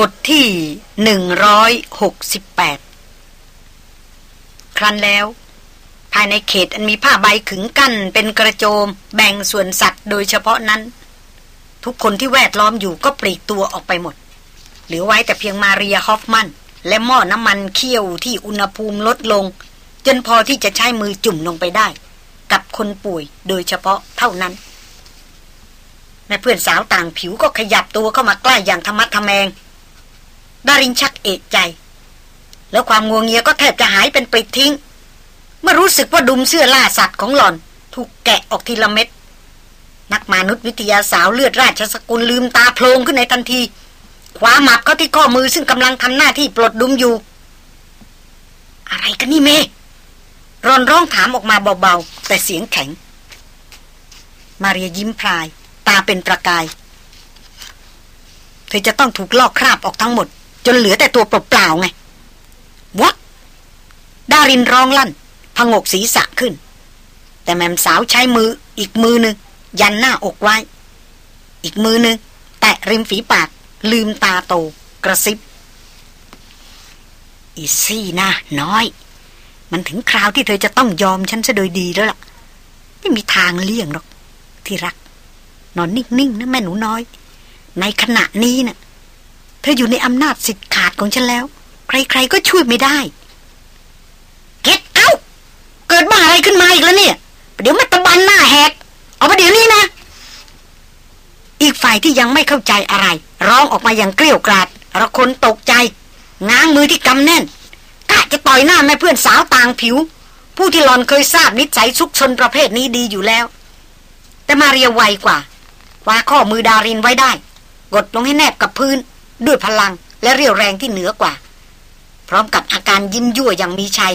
บทที่หนึ่งร้อยหกสิบแปดครั้นแล้ว ภายในเขตอันมีผ้าใบขึงกั้นเป็นกระโจม แบ่งส่วนสัตว์โดยเฉพาะนั้น ทุกคนที่แวดล้อมอยู่ก็ปลีกตัวออกไปหมด เหลือไว้แต่เพียงมาเรียฮอฟมัน และหม้อน้ำมันเคี่ยวที่อุณหภูมิลดลง จนพอที่จะใช้มือจุ่มลงไปได้ กับคนป่วยโดยเฉพาะเท่านั้นแม่เพื่อนสาวต่างผิวก็ขยับตัวเข้ามาใกล้อย่างธรรมะทแมง ดารินชักเอกใจ แล้วความงวงเงียก็แทบจะหายเป็นปลิดทิ้ง เมื่อรู้สึกว่าดุมเสื้อล่าสัตว์ของหล่อน ถูกแกะออกทีละเม็ด นักมนุษยวิทยาสาวเลือดราชสกุลลืมตาโพลงขึ้นในทันทีคว้าหมับเข้าที่ข้อมือซึ่งกำลังทำหน้าที่ปลดดุมอยู่ อะไรกันนี่เมรอนร้องถามออกมาเบาๆ แต่เสียงแข็ง มาเรียยิ้มพลาย ตาเป็นประกาย เธอจะต้องถูกลอกคราบออกทั้งหมด จนเหลือแต่ตัวเปล่าๆไงวัดดารินร้องลั่นพงกศีรษะขึ้น แต่แม่มสาวใช้มืออีกมือหนึ่งยันหน้าอกไว้ อีกมือหนึ่งแตะริมฝีปากลืมตาโตกระซิบ อีซี่นะน้อย มันถึงคราวที่เธอจะต้องยอมฉันซะโดยดีแล้วล่ะ ไม่มีทางเลี่ยงหรอก ที่รัก นอนนิ่งๆนะแม่หนูน้อย ในขณะนี้นะ่ะ เธออยู่ในอำนาจสิทธิ์ขาดของฉันแล้ว ใครๆก็ช่วยไม่ได้ เก็ตเอาเกิดบ้าอะไรขึ้นมาอีกแล้วเนี่ยเดี๋ยวมันตะบันหน้าแหก เอาไปเดี๋ยวนี้นะ อีกฝ่ายที่ยังไม่เข้าใจอะไร ร้องออกมาอย่างเกลียวกราดระคนตกใจ ง้างมือที่กำแน่นกะจะต่อยหน้าแม่เพื่อนสาวต่างผิว ผู้ที่หลอนเคยทราบนิสัยซุกซนประเภทนี้ดีอยู่แล้ว แต่มาเรียไวกว่าคว้าข้อมือดารินไว้ได้ กดลงให้แนบกับพื้น ด้วยพลังและเรี่ยวแรงที่เหนือกว่า พร้อมกับอาการยิ้มยั่วอย่างมีชัย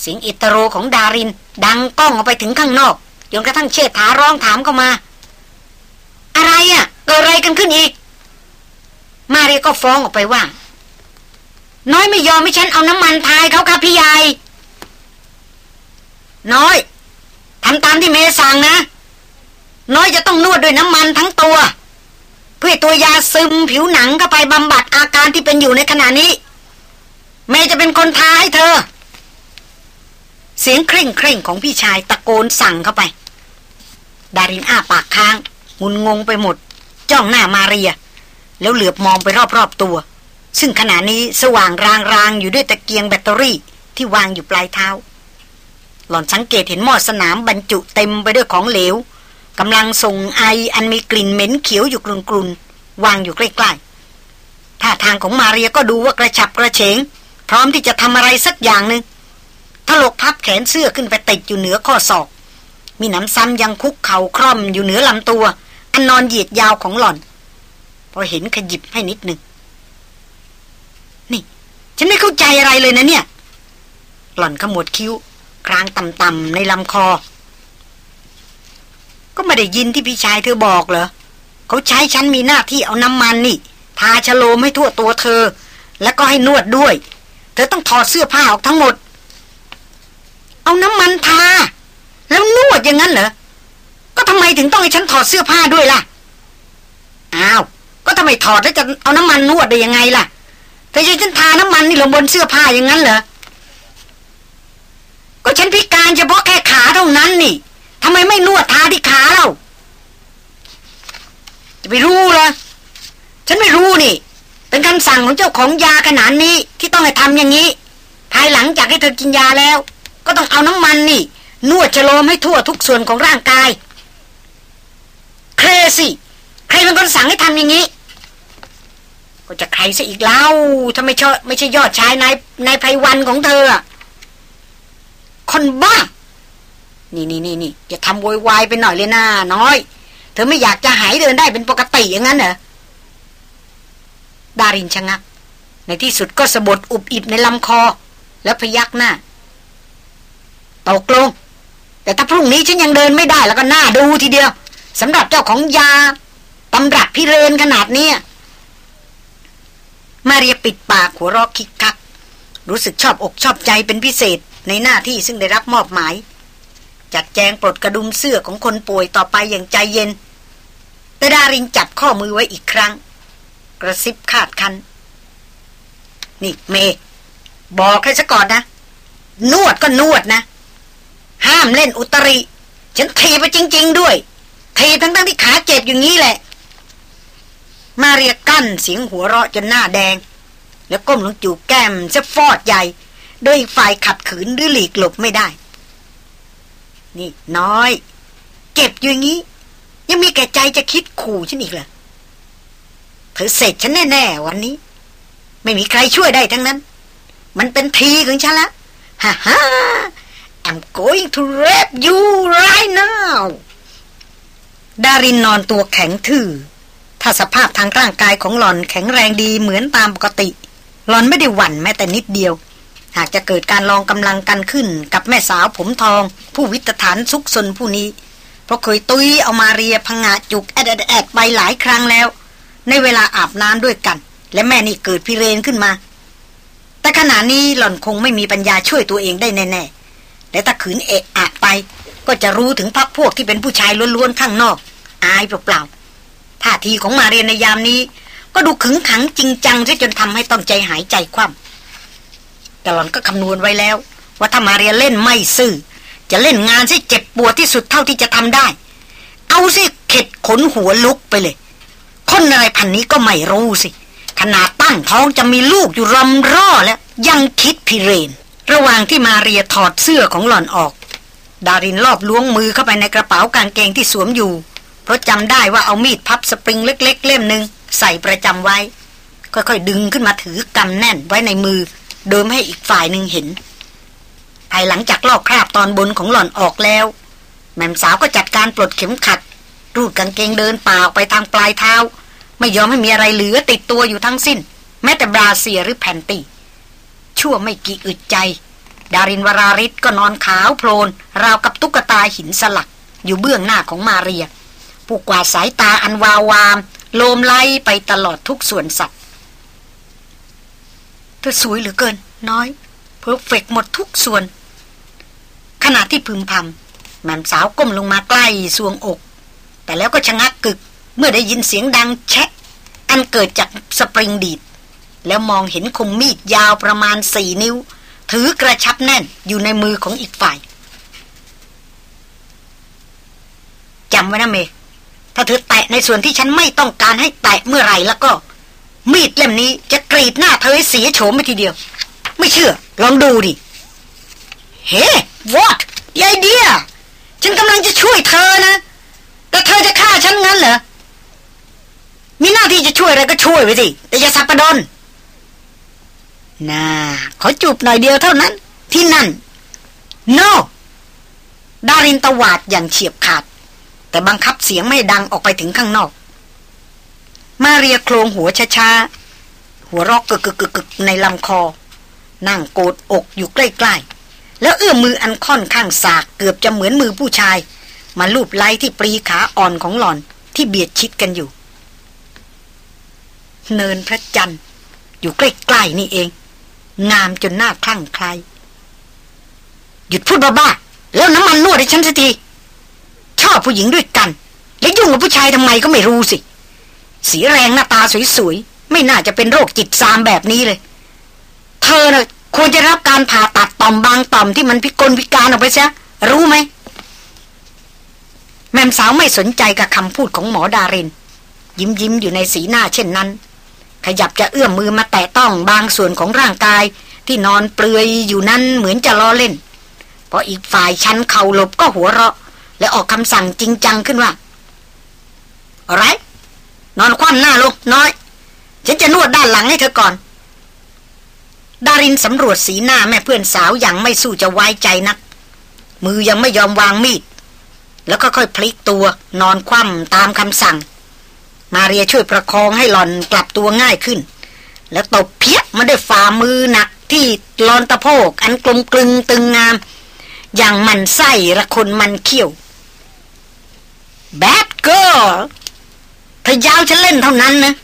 เสียงอิตโรของดาริน ดังก้องออกไปถึงข้างนอกจนกระทั่งเชษฐาร้องถามเข้ามา อะไรอะ่ะเกิดอะไรกันขึ้นอีก มาเรียก็ฟ้องออกไปว่า น้อยไม่ยอมให้ฉันเอาน้ำมันทายเขาค่ะพี่ใหญ่น้อยทำตามที่เมสั่งนะ น้อยจะต้องนวดด้วยน้ำมันทั้งตัว เพื่อตัวยาซึมผิวหนังเข้าไปบำบัดอาการที่เป็นอยู่ในขณะนี้เมย์จะเป็นคนทาให้เธอ เสียงเคร่งเคร่งของพี่ชายตะโกนสั่งเข้าไป ดารินอ้าปากค้างงุนงงไปหมด จ้องหน้ามาเรีย แล้วเหลือบมองไปรอบๆตัว ซึ่งขณะนี้สว่างรางๆ อยู่ด้วยตะเกียงแบตเตอรี่ที่วางอยู่ปลายเท้า หล่อนสังเกตเห็นหม้อสนามบรรจุเต็มไปด้วยของเหลว กำลังส่งไออันมีกลิ่นเหม็นเขียวอยู่กลุ่นๆวางอยู่ใกล้ๆท่าทางของมาเรียก็ดูว่ากระฉับกระเฉง พร้อมที่จะทำอะไรสักอย่างหนึ่งถลกพับแขนเสื้อขึ้นไปติดอยู่เหนือข้อศอก มีน้ำซ้ำยังคุกเข่าคร่อมอยู่เหนือลำตัว อันนอนเหยียดยาวของหล่อน พอเห็นขยิบให้นิดหนึ่งนี่ ฉันไม่เข้าใจอะไรเลยนะเนี่ย หล่อนขมวดคิ้ว ครางต่ำๆในลำคอ ก็ไม่ได้ยินที่พี่ชายเธอบอกเหรอเขาใช้ฉันมีหน้าที่เอาน้ำมันนี่ ทาชโลมให้ทั่วตัวเธอ แล้วก็ให้นวดด้วย เธอต้องถอดเสื้อผ้าออกทั้งหมด เอาน้ำมันทา แล้วนวดอย่างนั้นเหรอ ก็ทำไมถึงต้องให้ฉันถอดเสื้อผ้าด้วยล่ะ อ้าว ก็ทำไมถอดแล้วจะเอาน้ำมันนวดได้ยังไงล่ะ เธอจะฉันทาน้ำมันนี่ลงบนเสื้อผ้าอย่างนั้นเหรอ ก็ฉันพิการเฉพาะแค่ขาเท่านั้นนี่ ทำไมไม่นวดทาที่ขาเราจะไปรู้เหรอฉันไม่รู้นี่ เป็นคำสั่งของเจ้าของยาขนาดนี้ที่ต้องให้ทำอย่างนี้ ภายหลังจากให้เธอกินยาแล้ว ก็ต้องเอาน้ำมันนี่ นวดชโลมให้ทั่วทุกส่วนของร่างกาย เครสิใครเป็นคนสั่งให้ทำอย่างนี้ ก็จะใครซะอีกเล่าถ้าไม่ชอบไม่ใช่ยอดชายนายนายไพวันของเธอ คนบ้า นี่นี่นี่นี่อย่าทำโวยวายไปหน่อยเลยนะน้อย เธอไม่อยากจะหายเดินได้เป็นปกติอย่างนั้นเหรอดารินชะงัก ในที่สุดก็สะบดอุบอิบในลำคอ แล้วพยักหน้าตกลง แต่ถ้าพรุ่งนี้ฉันยังเดินไม่ได้แล้วก็น่าดูทีเดียวสำหรับเจ้าของยาตำรับพิเรนขนาดนี้มาเรียปิดปากหัวรอกคิกคัก รู้สึกชอบอกชอบใจเป็นพิเศษในหน้าที่ซึ่งได้รับมอบหมาย จัดแจงปลดกระดุมเสื้อของคนป่วยต่อไปอย่างใจเย็น แต่ดารินจับข้อมือไว้อีกครั้ง กระซิบคาดคัน นี่เม บอกให้ซะก่อนนะ นวดก็นวดนะ ห้ามเล่นอุตริ ฉันทีไปจริง ๆ ด้วยทีทั้งทั้งที่ขาเจ็บอย่างนี้แหละ มาเรียกั้นเสียงหัวเราะจนหน้าแดง แล้วก้มลงจูบแก้มซะฟอดใหญ่ โดยฝ่ายขัดขืนหรือหลีกหลบไม่ได้ นี่น้อย เจ็บอยู่อย่างนี้ ยังมีแก่ใจจะคิดขู่ฉันอีกเหรอเธอเสร็จฉันแน่ๆวันนี้ ไม่มีใครช่วยได้ทั้งนั้น มันเป็นทีของฉันละฮ่าฮ่า I'm going to rape you right now ดารินนอนตัวแข็งทื่อ ถ้าสภาพทางร่างกายของหล่อนแข็งแรงดีเหมือนตามปกติ หล่อนไม่ได้หวั่นแม้แต่นิดเดียว หากจะเกิดการลองกำลังกันขึ้นกับแม่สาวผมทอง ผู้วิตฐานซุกซนผู้นี้ เพราะเคยตุ้ยเอามาเรียพังงะจุกแอดแอดแอดไปหลายครั้งแล้ว ในเวลาอาบน้ำด้วยกัน และแม่นี่เกิดพิเรนขึ้นมา แต่ขณะนี้หล่อนคงไม่มีปัญญาช่วยตัวเองได้แน่ๆและถ้าขืนเอะอะไป ก็จะรู้ถึงพักพวกที่เป็นผู้ชายล้วนๆข้างนอก อายเปล่าๆท่าทีของมาเรียนในยามนี้ ก็ดูขึงขังจริงจังซะจนทำให้ต้องใจหายใจคว่ำ แต่หล่อนก็คำนวณไว้แล้ว ว่าถ้ามาเรียเล่นไม่ซื่อ จะเล่นงานให้เจ็บปวดที่สุดเท่าที่จะทำได้ เอาสิเข็ดขนหัวลุกไปเลย คนอะไรพันนี้ก็ไม่รู้สิ ขนาดตั้งท้องจะมีลูกอยู่รำร่อแล้ว ยังคิดพิเรน ระหว่างที่มาเรียถอดเสื้อของหล่อนออก ดารินรอบล้วงมือเข้าไปในกระเป๋ากางเกงที่สวมอยู่ เพราะจำได้ว่าเอามีดพับสปริงเล็ก ๆ เล่มหนึ่งใส่ประจำไว้ ค่อยๆดึงขึ้นมาถือกำแน่นไว้ในมือ โดยไม่ให้อีกฝ่ายหนึ่งเห็น ภายหลังจากลอกคราบตอนบนของหล่อนออกแล้ว แม่มสาวก็จัดการปลดเข็มขัด รูดกางเกงเดินป่าออกไปทางปลายเท้า ไม่ยอมให้มีอะไรเหลือติดตัวอยู่ทั้งสิ้น แม้แต่บราเซียหรือแผ่นตีชั่วไม่กี่อึดใจ ดารินวราริศก็นอนขาวโพลน ราวกับตุ๊กตาหินสลัก อยู่เบื้องหน้าของมาเรีย ผู้กวาดสายตาอันวาววาม โลมไล่ไปตลอดทุกส่วนสัตว์ เธอสวยเหลือเกิน น้อยเพอร์เฟกหมดทุกส่วน ขณะที่พึมพำแม่สาวก้มลงมาใกล้สวงอก แต่แล้วก็ชะงักกึก เมื่อได้ยินเสียงดังแชะ อันเกิดจากสปริงดีด แล้วมองเห็นคมมีดยาวประมาณสี่นิ้ว ถือกระชับแน่นอยู่ในมือของอีกฝ่ายจำไว้นะเม ถ้าเธอแตะในส่วนที่ฉันไม่ต้องการให้แตะเมื่อไหร่แล้วก็ มีดเล่มนี้จะกรีดหน้าเธอให้เสียโฉมไปทีเดียว ไม่เชื่อ ลองดูดิ เฮ้ what ไอเดียฉันกำลังจะช่วยเธอนะ แต่เธอจะฆ่าฉันงั้นเหรอ มีหน้าที่จะช่วยอะไรก็ช่วยไปสิ แต่อย่าสับประดนน่าขอจูบหน่อยเดียวเท่านั้น ที่นั่น no ดารินตวาดอย่างเฉียบขาด แต่บังคับเสียงไม่ดังออกไปถึงข้างนอก มาเรียโครงหัวช้าๆ หัวรอกกึกกึกในลำคอ นั่งโกดอกอยู่ใกล้ๆ แล้วเอื้อมมืออันค่อนข้างสากเกือบจะเหมือนมือผู้ชาย มาลูบไล้ที่ปรีขาอ่อนของหล่อนที่เบียดชิดกันอยู่ เนินพระจันทร์ อยู่ใกล้ๆนี่เอง งามจนหน้าคลั่งใคร หยุดพูดบ้าๆแล้วน้ำมันนวดให้ฉันสักทีชอบผู้หญิงด้วยกัน แล้วยุ่งกับผู้ชายทำไมก็ไม่รู้สิ สีแรงหน้าตาสวยๆ ไม่น่าจะเป็นโรคจิตซามแบบนี้เลย เธอนะ่ะควรจะรับการผ่าตัดต่อมบางต่อมที่มันพิกลพิการออกไปซะรู้ไหม แม่สาวไม่สนใจกับคำพูดของหมอดาริน ยิ้มยิ้มอยู่ในสีหน้าเช่นนั้น ขยับจะเอื้อมมือมาแตะต้องบางส่วนของร่างกายที่นอนเปลือยอยู่นั้นเหมือนจะล้อเล่นพออีกฝ่ายชันเข่าหลบก็หัวเราะ และออกคำสั่งจริงจังขึ้นว่าอะไร นอนคว่ำหน้าลงน้อย ฉันจะนวดด้านหลังให้เธอก่อน ดารินสำรวจสีหน้าแม่เพื่อนสาวอย่างไม่สู้จะไว้ใจนัก มือยังไม่ยอมวางมีด แล้วก็ค่อยพลิกตัวนอนคว่ำตามคำสั่ง มาเรียช่วยประคองให้หล่อนกลับตัวง่ายขึ้น แล้วตบเพี้ยมาด้วยฝ่ามือหนักที่ลอนตะโพกอันกลมกลึงตึงงาม อย่างมันไส้ระคนมันเขี้ยว Bad girl ยาวฉันเล่นเท่านั้นนะ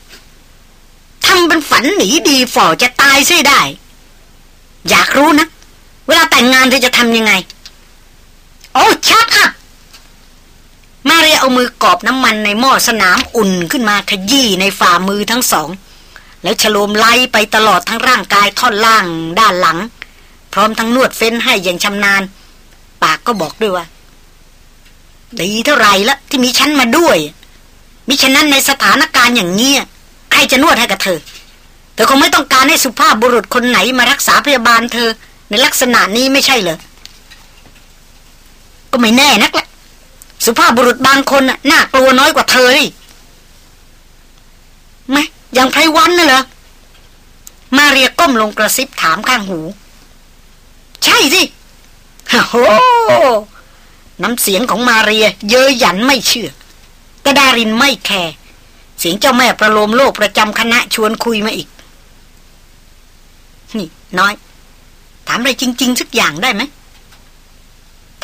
ทำเป็นฝันหนีดีฝ่อจะตายซิได้ อยากรู้นะ เวลาแต่งงานเธอจะทำยังไง โอ้ชัดอะ มาเรียเอามือกอบน้ำมันในหม้อสนามอุ่นขึ้นมาขยี้ในฝ่ามือทั้งสอง แล้วฉโลมไล่ไปตลอดทั้งร่างกายท่อนล่างด้านหลัง พร้อมทั้งนวดเฟ้นให้อย่างชำนาญ ปากก็บอกด้วยว่าดีเท่าไรละที่มีฉันมาด้วย มิฉะนั้นในสถานการณ์อย่างเงี้ยใครจะนวดให้กับเธอ เธอคงไม่ต้องการให้สุภาพบุรุษคนไหนมารักษาพยาบาลเธอ ในลักษณะนี้ไม่ใช่เหรอ ก็ไม่แน่นักละสุภาพบุรุษบางคนน่ะน่ากลัวน้อยกว่าเธอเลยไหมอย่างไพรวันน่ะเหรอ มาเรียก้มลงกระซิบถามข้างหู ใช่สิโอ้น้ำเสียงของมาเรีย เยยหยันไม่เชื่อ กระดารินไม่แคร์เสียงเจ้าแม่ประโลมโลกประจำคณะชวนคุยมาอีก นี่ น้อย ถามอะไรจริง ๆ สักอย่างได้ไหม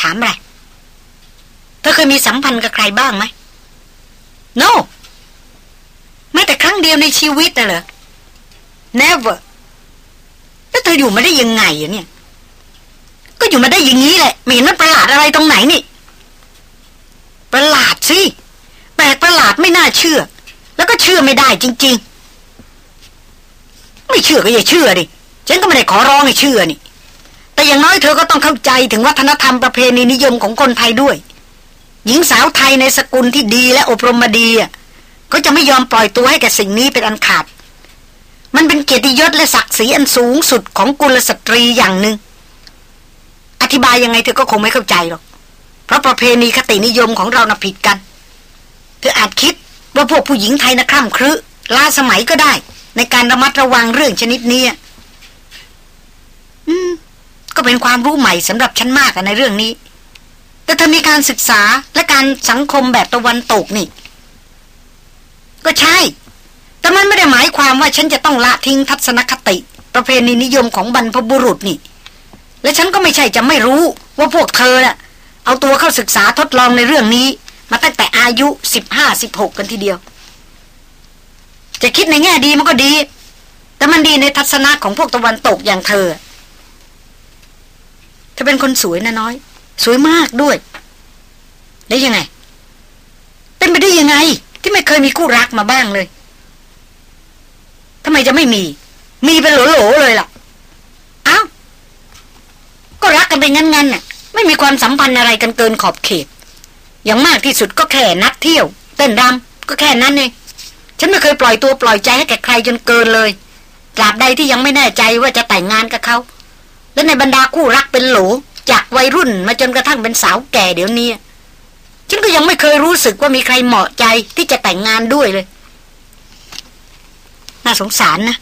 ถามอะไรเธอเคยมีสัมพันธ์กับใครบ้างไหม no แม้แต่ครั้งเดียวในชีวิตน่ะเหรอ never แล้วเธออยู่มาได้ยังไงอะเนี่ย ก็อยู่มาได้อย่างนี้แหละ ไม่เห็นมันประหลาดอะไรตรงไหนนี่ ประหลาดสิ น่าเชื่อ แล้วก็เชื่อไม่ได้จริง ๆ ไม่เชื่อก็อย่าเชื่อดิฉันก็ไม่ได้ขอร้องให้เชื่อนี่ แต่อย่างน้อยเธอก็ต้องเข้าใจถึงวัฒนธรรมประเพณีนิยมของคนไทยด้วย หญิงสาวไทยในสกุลที่ดีและอบรมมาดีอะก็จะไม่ยอมปล่อยตัวให้กับสิ่งนี้เป็นอันขาด มันเป็นเกียรติยศและศักดิ์ศรีอันสูงสุดของกุลสตรีอย่างหนึ่ง อธิบายยังไงเธอก็คงไม่เข้าใจหรอก เพราะประเพณีคตินิยมของเราน่ะผิดกัน เธออาจคิดว่าพวกผู้หญิงไทยนะคร่ำครึล้าสมัยก็ได้ ในการระมัดระวังเรื่องชนิดนี้อืม ก็เป็นความรู้ใหม่สำหรับฉันมากในเรื่องนี้ แต่เธอมีการศึกษาและการสังคมแบบตะวันตกนี่ ก็ใช่ แต่มันไม่ได้หมายความว่าฉันจะต้องละทิ้งทัศนคติ ประเพณีนิยมของบรรพบุรุษนี่ และฉันก็ไม่ใช่จะไม่รู้ว่าพวกเธอน่ะเอาตัวเข้าศึกษาทดลองในเรื่องนี้ มาตั้งแต่อายุสิบห้าสิบหกกันทีเดียว จะคิดในแง่ดีมันก็ดี แต่มันดีในทัศนะของพวกตะวันตกอย่างเธอ เธอเป็นคนสวยนะน้อย สวยมากด้วย ได้ยังไง เป็นไปได้ยังไง ที่ไม่เคยมีคู่รักมาบ้างเลยทำไมจะไม่มี มีเป็นโหลๆเลยล่ะอ้าวก็รักกันไปงั้นๆน่ะ ไม่มีความสัมพันธ์อะไรกันเกินขอบเขต อย่างมากที่สุดก็แค่นัดเที่ยว เต้นรำก็แค่นั้นเองฉันไม่เคยปล่อยตัวปล่อยใจให้แก่ใครจนเกินเลยตราบใดที่ยังไม่แน่ใจว่าจะแต่งงานกับเขา และในบรรดาคู่รักเป็นโหลจากวัยรุ่นมาจนกระทั่งเป็นสาวแก่เดี๋ยวนี้ฉันก็ยังไม่เคยรู้สึกว่ามีใครเหมาะใจที่จะแต่งงานด้วยเลย น่าสงสารนะ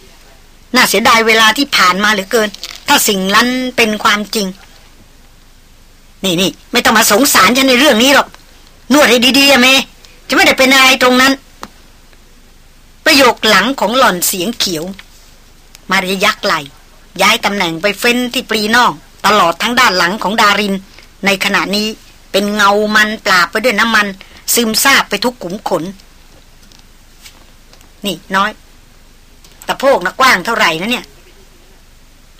น่าเสียดายเวลาที่ผ่านมาเหลือเกิน ถ้าสิ่งนั้นเป็นความจริง นี่นี่ไม่ต้องมาสงสารฉันในเรื่องนี้หรอก นวดให้ดีๆอะเม จะไม่ได้เป็นอะไรตรงนั้น ประโยคหลังของหล่อนเสียงเขียว มารียักไหล ย้ายตำแหน่งไปเฟ้นที่ปรีนอกตลอดทั้งด้านหลังของดาริน ในขณะนี้เป็นเงามันปราบไปด้วยน้ำมัน ซึมซาบไปทุกขุมขน นี่น้อยตะโพกนะกว้างเท่าไหร่นะเนี่ย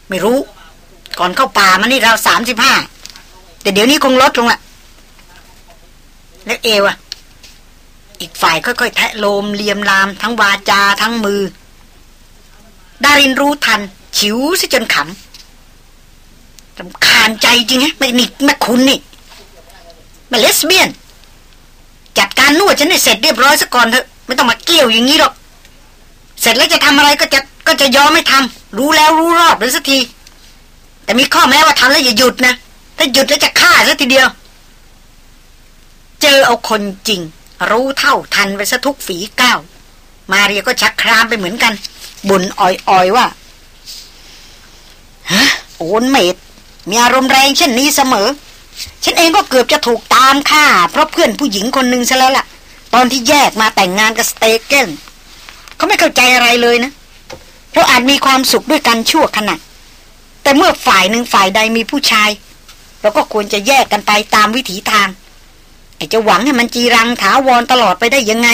ไม่รู้ ก่อนเข้าป่ามันนี่เราสามสิบห้าแต่เดี๋ยวนี้คงลดลงละ แล้วเอวอะอีกฝ่ายค่อยๆแทะโลมเลียมลาม ทั้งวาจาทั้งมือ ดารินรู้ทันฉิวซะจนขำรำคาญใจจริงฮะไม่นิกไม่คุณนี่มาเลสเบี้ยน จัดการนวดฉันให้เสร็จเรียบร้อยซะก่อนเถอะ ไม่ต้องมาเกี่ยวอย่างนี้หรอก เสร็จแล้วจะทำอะไรก็จะก็จะยอมไม่ทำรู้แล้วรู้รอบเลยสักที แต่มีข้อแม้ว่าทำแล้วอย่าหยุดนะ ถ้าหยุดแล้วจะฆ่าซะทีเดียว เจอเอาคนจริง รู้เท่าทันไปซะทุกฝีก้าว มาเรียก็ชักครามไปเหมือนกันบุญอ่อยๆว่าฮะโอนเมดมีอารมณ์แรงเช่นนี้เสมอ ฉันเองก็เกือบจะถูกตามฆ่า เพราะเพื่อนผู้หญิงคนหนึ่งซะแล้วล่ะ ตอนที่แยกมาแต่งงานกับสเตเกนเขาไม่เข้าใจอะไรเลยนะ เพราะอาจมีความสุขด้วยกันชั่วขณะแต่เมื่อฝ่ายหนึ่งฝ่ายใดมีผู้ชาย เราก็ควรจะแยกกันไปตามวิถีทาง ไอ้จะหวังให้มันจีรังถาวรตลอดไปได้ยังไง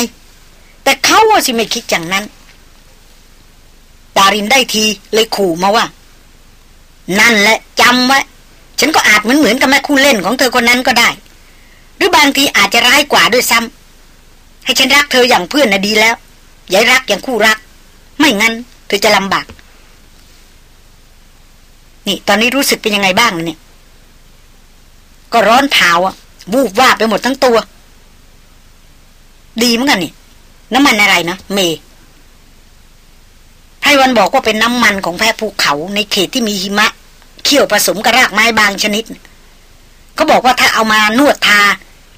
แต่เขาว่าสิไม่คิดอย่างนั้น ดารินได้ทีเลยขู่มาว่า นั่นแหละจำไว้ฉันก็อาจเหมือนเหมือนกับแม่คู่เล่นของเธอคนนั้นก็ได้ หรือบางทีอาจจะร้ายกว่าด้วยซ้ำให้ฉันรักเธออย่างเพื่อนน่ะดีแล้วอย่ารักอย่างคู่รัก ไม่งั้นเธอจะลำบาก นี่ ตอนนี้รู้สึกเป็นยังไงบ้างเนี่ย ก็ร้อนเผาอะ วูบวาบไปหมดทั้งตัว ดีเหมือนกันนี่ น้ำมันอะไรนะ เมไพรวันบอกว่าเป็นน้ำมันของแพะภูเขาในเขตที่มีหิมะเขี่ยวผสมกับรากไม้บางชนิด เขาบอกว่าถ้าเอามานวดทา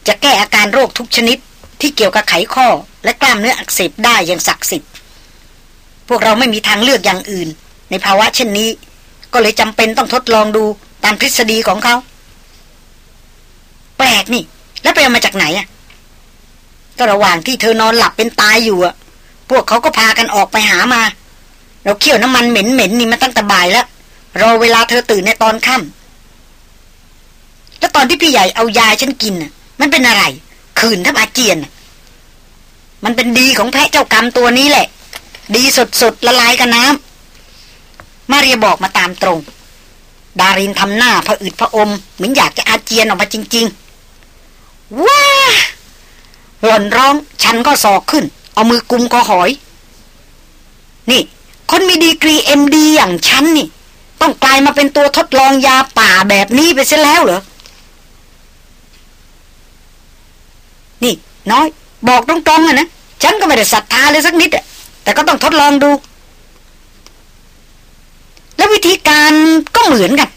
จะแก้อาการโรคทุกชนิด ที่เกี่ยวกับไขข้อ และกล้ามเนื้ออักเสบได้อย่างศักดิ์สิทธิ์ พวกเราไม่มีทางเลือกอย่างอื่น ในภาวะเช่นนี้ ก็เลยจำเป็นต้องทดลองดูตามทฤษฎีของเขา กนี่ แล้วไปเอามาจากไหนอะก็ระหว่างที่เธอนอนหลับเป็นตายอยู่อะ พวกเขาก็พากันออกไปหามา เราเคี่ยวน้ำมันเหม็นๆนี่มาตั้งแต่บ่ายแล้ว รอเวลาเธอตื่นในตอนค่ำแล้วตอนที่พี่ใหญ่เอายาฉันกินน่ะ มันเป็นอะไร ขืนทับอาเจียน มันเป็นดีของแพะเจ้ากรรมตัวนี้แหละ ดีสดๆละลายกับน้ำมาเรียบอกมาตามตรง ดารินทำหน้าผะอืดผะอม เหมือนอยากจะอาเจียนออกมาจริง ๆ ว้าหล่อนร้องฉันก็สอกขึ้น เอามือกุมกอหอย นี่ คนมีดีกรีเอ็มดีอย่างฉันนี่ ต้องกลายมาเป็นตัวทดลองยาป่าแบบนี้ไปเสียแล้วเหรอ นี่ น้อย บอกตรงๆอะนะฉันก็ไม่ได้ศรัทธาเลยสักนิดอะแต่ก็ต้องทดลองดู แล้ววิธีการก็เหมือนกัน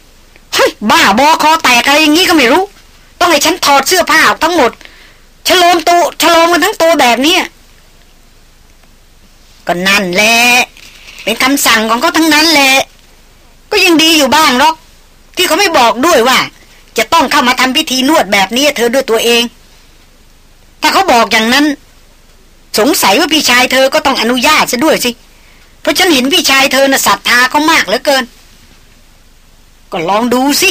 เฮ้ย บ้าบอคอแตกอะไรอย่างนี้ก็ไม่รู้ ต้องให้ฉันถอดเสื้อผ้าออกทั้งหมดฉลมตัวฉลมกันทั้งตัวแบบนี้ก็นั่นแหละเป็นคำสั่งของเขาทั้งนั้นแหละก็ยังดีอยู่บ้างหรอก ที่เขาไม่บอกด้วยว่า จะต้องเข้ามาทำพิธีนวดแบบนี้เธอด้วยตัวเอง ถ้าเขาบอกอย่างนั้น สงสัยว่าพี่ชายเธอก็ต้องอนุญาตซะด้วยสิเพราะฉันเห็นพี่ชายเธอน่ะศรัทธาเขามากเหลือเกิน ก็ลองดูสิ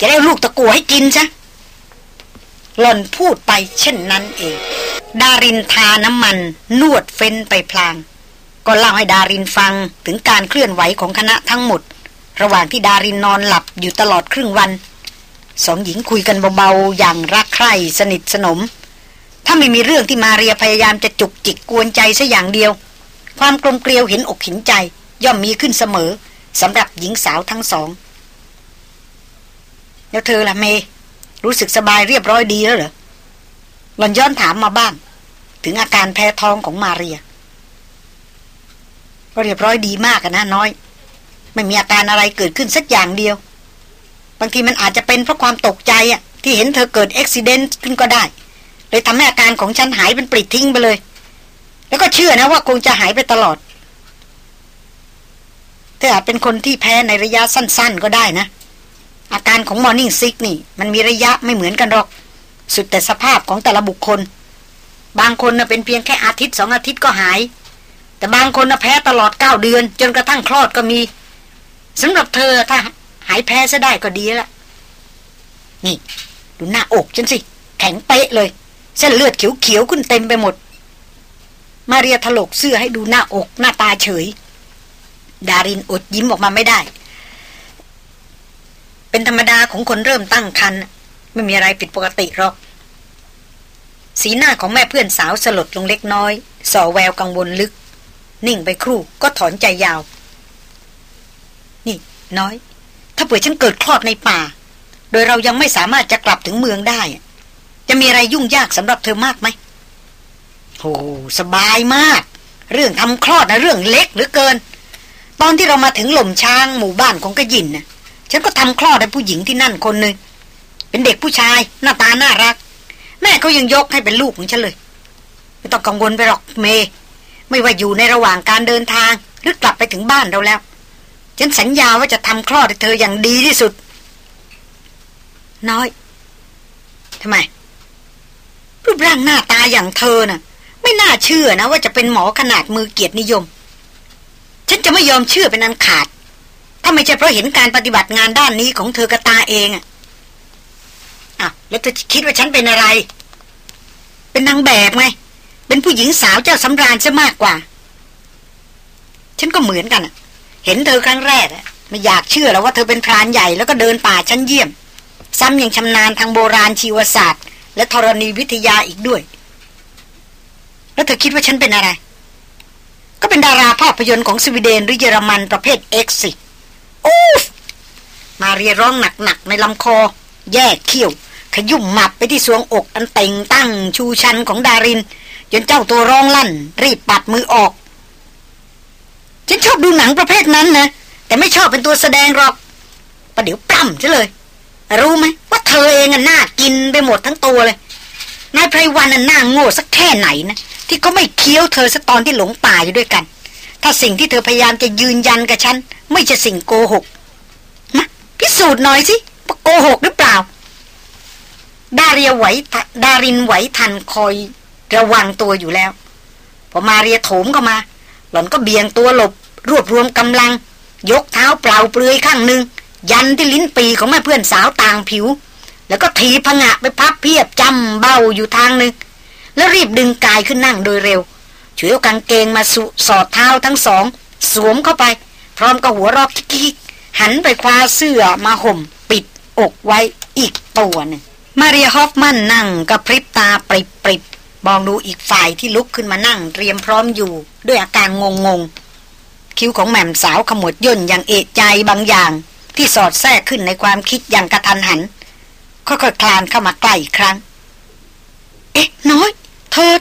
จะได้ลูกตะกัวให้กินซะ หล่อนพูดไปเช่นนั้นเอง ดารินทาน้ำมันนวดเฟ้นไปพลาง ก็เล่าให้ดารินฟังถึงการเคลื่อนไหวของคณะทั้งหมด ระหว่างที่ดารินนอนหลับอยู่ตลอดครึ่งวัน สองหญิงคุยกันเบาๆอย่างรักใคร่สนิทสนม ถ้าไม่มีเรื่องที่มาเรียพยายามจะจุกจิกกวนใจซะอย่างเดียว ความกลมเกลียวเห็นอกเห็นใจ ย่อมมีขึ้นเสมอสำหรับหญิงสาวทั้งสองแล้วเธอล่ะเม รู้สึกสบายเรียบร้อยดีแล้วเหรอหลอนย้อนถามมาบ้าง ถึงอาการแพ้ท้องของมาเรีย ก็เรียบร้อยดีมากนะน้อย ไม่มีอาการอะไรเกิดขึ้นสักอย่างเดียว บางทีมันอาจจะเป็นเพราะความตกใจอะที่เห็นเธอเกิดอุบิเหตุขึ้นก็ได้เลยทำให้อาการของฉันหายเป็นปลิดทิ้งไปเลย แล้วก็เชื่อนะว่าคงจะหายไปตลอดเธออาจเป็นคนที่แพ้ในระยะสั้น ๆ ก็ได้นะ อาการของมอร์นิ่งซิกนี่ มันมีระยะไม่เหมือนกันหรอก สุดแต่สภาพของแต่ละบุคคล บางคนน่ะเป็นเพียงแค่อาทิตย์สองอาทิตย์ก็หาย แต่บางคนน่ะแพ้ตลอดเก้าเดือน จนกระทั่งคลอดก็มีสำหรับเธอถ้าหายแพ้ซะได้ก็ดีละนี่ ดูหน้าอกฉันสิ แข็งเป๊ะเลย เส้นเลือดเขียวๆขึ้นเต็มไปหมด มาเรียถลกเสื้อให้ดูหน้าอกหน้าตาเฉย ดารินอดยิ้มออกมาไม่ได้ เป็นธรรมดาของคนเริ่มตั้งครรภ์ไม่มีอะไรผิดปกติหรอก สีหน้าของแม่เพื่อนสาวสลดลงเล็กน้อย ส่อแววกังวลลึก นิ่งไปครู่ก็ถอนใจยาว นี่ น้อย ถ้าเผื่อฉันเกิดคลอดในป่า โดยเรายังไม่สามารถจะกลับถึงเมืองได้ จะมีอะไรยุ่งยากสำหรับเธอมากไหมโอ้สบายมาก เรื่องทำคลอดนะเรื่องเล็กหรือเกิน ตอนที่เรามาถึงหล่มช้างหมู่บ้านของกระยินน่ะ ฉันก็ทำคลอดให้ผู้หญิงที่นั่นคนหนึ่งเป็นเด็กผู้ชาย หน้าตาน่ารัก แม่เขายังยกให้เป็นลูกของฉันเลย ไม่ต้องกังวลไปหรอกเม ไม่ว่าอยู่ในระหว่างการเดินทาง หรือกลับไปถึงบ้านเราแล้ว ฉันสัญญาว่าจะทำคลอดให้เธออย่างดีที่สุด น้อยทำไม รูปร่างหน้าตาอย่างเธอน่ะ ไม่น่าเชื่อนะว่าจะเป็นหมอขนาดมือเกียรตินิยม ฉันจะไม่ยอมเชื่อเป็นอันขาด ถ้าไม่ใช่เพราะเห็นการปฏิบัติงานด้านนี้ของเธอกระตาเองอะอะแล้วเธอคิดว่าฉันเป็นอะไร เป็นนางแบบไง เป็นผู้หญิงสาวเจ้าสำราญซะมากกว่า ฉันก็เหมือนกันเห็นเธอครั้งแรกไม่อยากเชื่อแล้วว่าเธอเป็นพรานใหญ่แล้วก็เดินป่าชั้นเยี่ยม ซ้ำยังชำนาญทางโบราณชีวศาสตร์ และธรณีวิทยาอีกด้วย แล้วเธอคิดว่าฉันเป็นอะไร ก็เป็นดาราภาพยนตร์ของสวีเดนหรือเยอรมันประเภทเอ็กซ์สิ อูฟมาเรียร้องหนักๆในลำคอ แยกเขี้ยว ขยุ่มหมับไปที่สวงอกอันเต่งตั้งชูชันของดาริน จนเจ้าตัวร้องลั่น รีบปัดมือออก ฉันชอบดูหนังประเภทนั้นนะ แต่ไม่ชอบเป็นตัวแสดงหรอกประเดี๋ยวปล้ำซะเลย รู้ไหมว่าเธอเองน่ากินไปหมดทั้งตัวเลยนายไพรวันน่าโง่สักแค่ไหนนะที่เขาไม่เคี้ยวเธอสักตอนที่หลงป่าอยู่ด้วยกัน ถ้าสิ่งที่เธอพยายามจะยืนยันกับฉัน ไม่ใช่สิ่งโกหกมาพิสูจน์หน่อยสิว่าโกหกหรือเปล่า ดาเรียไหวดารินไหวทันคอยระวังตัวอยู่แล้ว พอมาเรียโถมเข้ามา หล่อนก็เบี่ยงตัวหลบ รวบรวมกำลัง ยกเท้าเปล่าเปลือยข้างหนึ่งยันที่ลิ้นปีของแม่เพื่อนสาวต่างผิว แล้วก็ถีพงะไปพับเพียบจำเบ้าอยู่ทางหนึ่งแล้วรีบดึงกายขึ้นนั่งโดยเร็ว ช่วยเอากางเกงมาสุสอดเท้าทั้งสอง สวมเข้าไป พร้อมกับหัวรอกคิกหันไปคว้าเสื้อมาห่มปิดอกไว้อีกตัวนึ่งมาเรียฮอฟมันนั่งกระพริบตาปริบปริบมองดูอีกฝ่ายที่ลุกขึ้นมานั่งเตรียมพร้อมอยู่ ด้วยอาการงงงคิ้วของแม่มสาวขมวดย่นอย่างเอะใจบางอย่าง ที่สอดแทรกขึ้นในความคิดอย่างกระทันหัน ค่อยๆคลานเข้ามาใกล้อีกครั้ง เอ๊ะ น้อย เธอ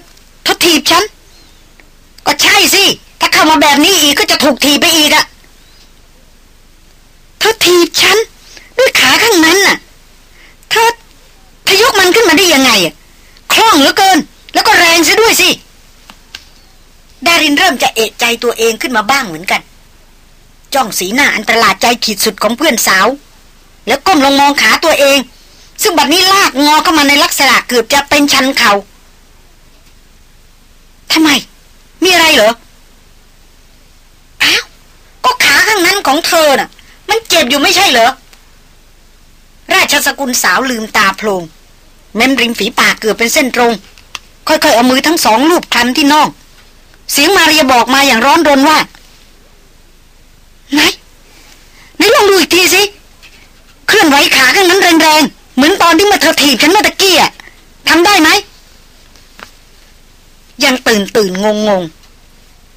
เธอถีบฉัน ก็ใช่สิ ถ้าเข้ามาแบบนี้อีกก็จะถูกถีบไปอีกอะเธอถีบฉัน ด้วยขาข้างนั้นน่ะ เธอเธอยกมันขึ้นมาได้ยังไงคล่องเหลือเกิน แล้วก็แรงซะด้วยสิดารินเริ่มจะเอะใจตัวเองขึ้นมาบ้างเหมือนกัน จ้องสีหน้าอันตรลาดใจขีดสุดของเพื่อนสาว แล้วก้มลงมองขาตัวเอง ซึ่งบัดนี้ลากงอเข้ามาในลักษณะเกือบจะเป็นชันเขาทำไม มีอะไรเหรออ้าวก็ขาข้างนั้นของเธอน่ะ มันเจ็บอยู่ไม่ใช่เหรอ ราชสกุลสาวลืมตาโพลงเม้มริมฝีปากเกือบเป็นเส้นตรง ค่อยๆเอามือทั้งสองลูบคลำที่น่อง เสียงมาเรียบอกมาอย่างร้อนรนว่าไหนไหนลองดูอีกทีสิ เคลื่อนไหวขาข้างนั้นแรงๆ เหมือนตอนที่มาเธอถีบฉันเมื่อตะกี้อะทำได้ไหม ยังตื่นตื่นงงง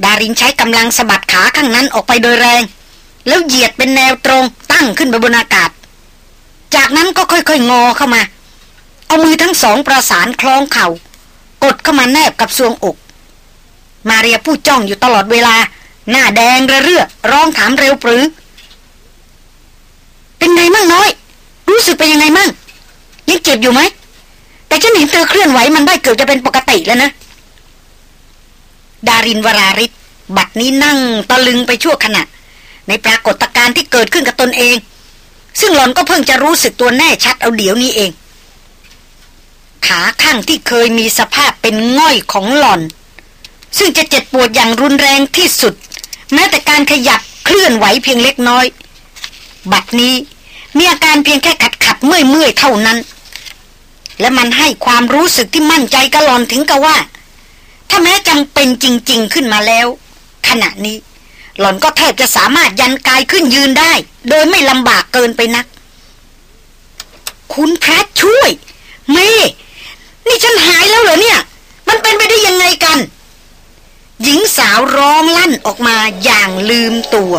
ดารินใช้กำลังสะบัดขาข้างนั้นออกไปโดยแรง แล้วเหยียดเป็นแนวตรงตั้งขึ้นไปบนอากาศ จากนั้นก็ค่อยๆงอเข้ามา เอามือทั้งสองประสานคล้องเขา่ากดเข้ามาแนบกับซวงอก มาเรียพูดจ้องอยู่ตลอดเวลา หน้าแดงระเรื่อร้องถามเร็วปรือ เป็นไงมั่งน้อย รู้สึกเป็นยังไงมั่งยังเจ็บอยู่ไหมแต่ฉันเห็นเธอเคลื่อนไหวมันได้เกือบจะเป็นปกติแล้วนะ ดารินวราริศบัดนี้นั่งตะลึงไปชั่วขณะ ในปรากฏการณ์ที่เกิดขึ้นกับตนเอง ซึ่งหล่อนก็เพิ่งจะรู้สึกตัวแน่ชัดเอาเดี๋ยวนี้เอง ขาข้างที่เคยมีสภาพเป็นง่อยของหล่อน ซึ่งจะเจ็บปวดอย่างรุนแรงที่สุด แม้แต่การขยับเคลื่อนไหวเพียงเล็กน้อย บัดนี้มีอาการเพียงแค่ขัดขัดเมื่อยเมื่อยเท่านั้น และมันให้ความรู้สึกที่มั่นใจกระลอนถึงกับว่า ถ้าแม้จำเป็นจริง ๆ ขึ้นมาแล้ว ขณะนี้ หล่อนก็แทบจะสามารถยันกายขึ้นยืนได้ โดยไม่ลำบากเกินไปนัก คุณพระช่วย เม นี่ฉันหายแล้วเหรอเนี่ย มันเป็นไปได้ยังไงกัน หญิงสาวร้องลั่นออกมาอย่างลืมตัว